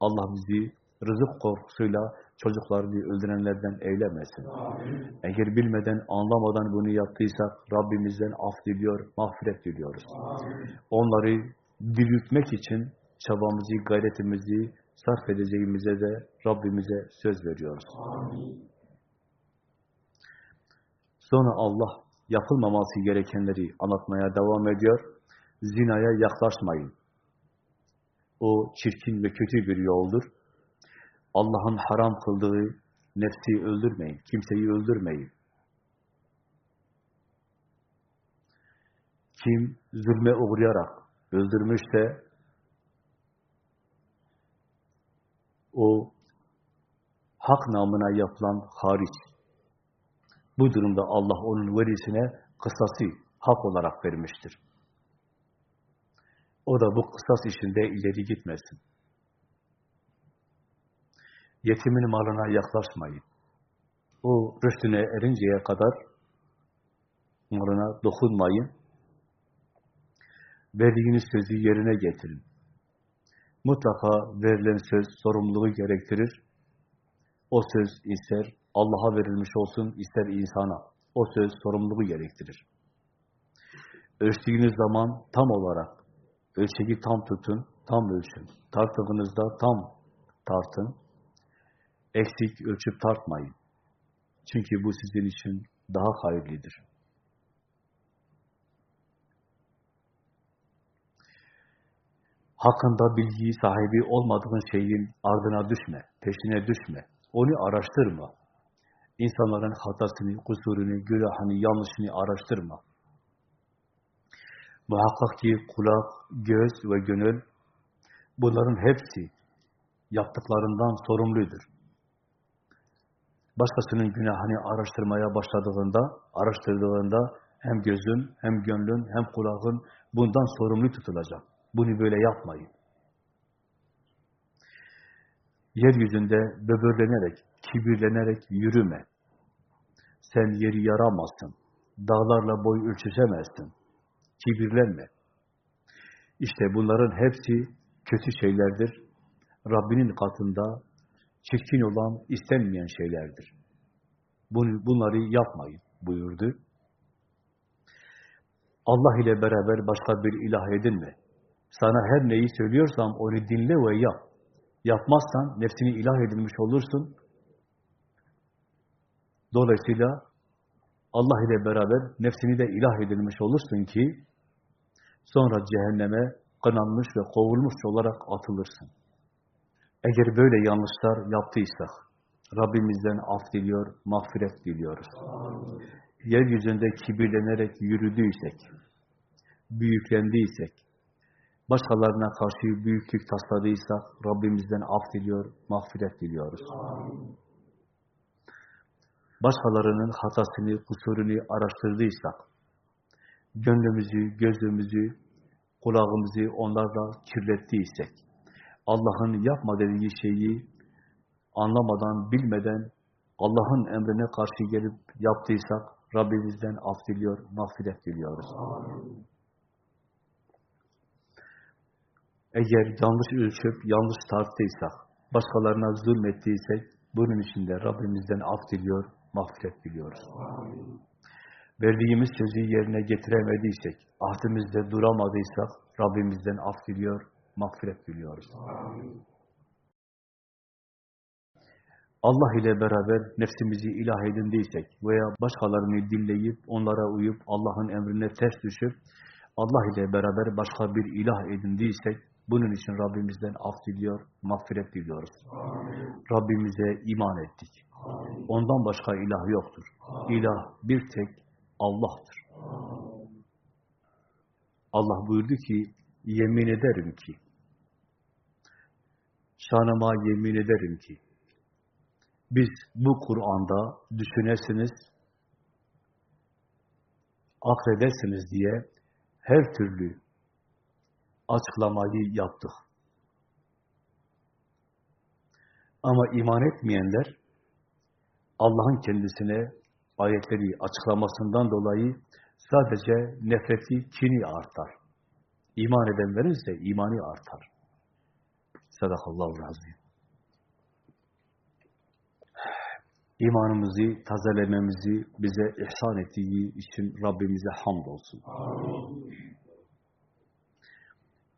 Allah bizi rızık korkusuyla çocuklarını öldürenlerden eylemesin. Amin. Eğer bilmeden, anlamadan bunu yaptıysak Rabbimizden af diliyor, mağfiret diliyoruz. Amin. Onları diriltmek için çabamızı, gayretimizi sarf edeceğimize de Rabbimize söz veriyoruz. Sonra Allah yapılmaması gerekenleri anlatmaya devam ediyor. Zinaya yaklaşmayın. O çirkin ve kötü bir yoldur. Allah'ın haram kıldığı nefsi öldürmeyin, kimseyi öldürmeyin. Kim zulme uğrayarak öldürmüşse o hak namına yapılan hariç. Bu durumda Allah onun verisine kısası hak olarak vermiştir. O da bu kısas işinde ileri gitmesin. Yetimin malına yaklaşmayın. O rüştüne erinceye kadar malına dokunmayın. Verdiğiniz sözü yerine getirin. Mutlaka verilen söz sorumluluğu gerektirir. O söz ister Allah'a verilmiş olsun, ister insana. O söz sorumluluğu gerektirir. Ölçtüğünüz zaman tam olarak ölçeği tam tutun, tam ölçün. Tartığınızda tam tartın. Eksik ölçüp tartmayın. Çünkü bu sizin için daha hayırlıdır. Hakkında bilgi sahibi olmadığın şeyin ardına düşme, peşine düşme. Onu araştırma. İnsanların hatasını, kusurunu, günahını, yanlışını araştırma. Muhakkak ki kulak, göz ve gönül bunların hepsi yaptıklarından sorumludur. Başkasının günahını araştırmaya başladığında, araştırdığında hem gözün, hem gönlün, hem kulağın bundan sorumlu tutulacak. Bunu böyle yapmayın. Yeryüzünde böbürlenerek, kibirlenerek yürüme. Sen yeri yaramazsın. Dağlarla boy ölçüşemezsin. Kibirlenme. İşte bunların hepsi kötü şeylerdir. Rabbinin katında çirkin olan, istenmeyen şeylerdir. Bunları yapmayın buyurdu. Allah ile beraber başka bir ilah edinme. Sana her neyi söylüyorsam onu dinle ve yap. Yapmazsan nefsini ilah edilmiş olursun. Dolayısıyla Allah ile beraber nefsini de ilah edilmiş olursun ki sonra cehenneme kınanmış ve kovulmuş olarak atılırsın. Eğer böyle yanlışlar yaptıysak Rabbimizden af diliyor, mağfiret diliyoruz. Yeryüzünde kibirlenerek yürüdüysek, büyüklendiysek, başkalarına karşı büyüklük tasladıysak Rabbimizden af diliyor, mağfiret diliyoruz. Başkalarının hatasını, kusurunu araştırdıysak, gönlümüzü, gözümüzü, kulağımızı onlarla kirlettiysek, Allah'ın yapma dediği şeyi anlamadan, bilmeden Allah'ın emrine karşı gelip yaptıysak Rabbimizden af diliyor, mağfiret diliyoruz. Eğer yanlış ölçüp yanlış tarttıysak, başkalarına zulmettiysek bunun için de Rabbimizden af diliyor, mağfiret diliyoruz. Verdiğimiz sözü yerine getiremediysek, ahdimizde duramadıysak Rabbimizden af diliyor, mağfiret diliyoruz. Allah ile beraber nefsimizi ilah edindiysek veya başkalarını dinleyip, onlara uyup, Allah'ın emrine ters düşüp, Allah ile beraber başka bir ilah edindiysek, bunun için Rabbimizden af diliyor, mağfiret diliyoruz. Rabbimize iman ettik. Ondan başka ilah yoktur. İlah bir tek Allah'tır. Allah buyurdu ki, yemin ederim ki, şanıma yemin ederim ki, biz bu Kur'an'da düşünesiniz, akredesiniz diye her türlü açıklamayı yaptık. Ama iman etmeyenler Allah'ın kendisine ayetleri açıklamasından dolayı sadece nefreti, kini artar. İman edenlerin ise imani artar. Sadakallahu razıyım. İmanımızı tazelememizi bize ihsan ettiği için Rabbimize hamdolsun.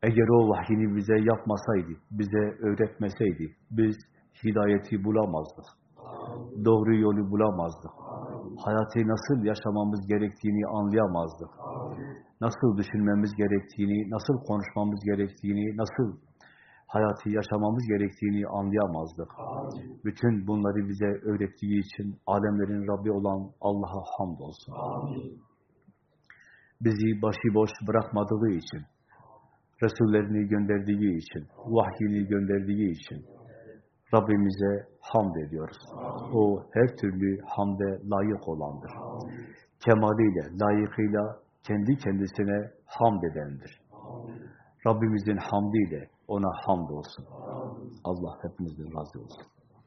Eğer o vahyini bize yapmasaydı, bize öğretmeseydi, biz hidayeti bulamazdık. Doğru yolu bulamazdık. Hayatı nasıl yaşamamız gerektiğini anlayamazdık. Nasıl düşünmemiz gerektiğini, nasıl konuşmamız gerektiğini, nasıl hayatı yaşamamız gerektiğini anlayamazdık. Bütün bunları bize öğrettiği için alemlerin Rabbi olan Allah'a hamdolsun. Bizi başıboş bırakmadığı için, Resullerini gönderdiği için, vahyini gönderdiği için Rabbimize hamd ediyoruz. O her türlü hamde layık olandır. Kemaliyle, layıkıyla kendi kendisine hamd edendir. Rabbimizin hamdiyle ona hamd olsun. Allah hepimizden razı olsun.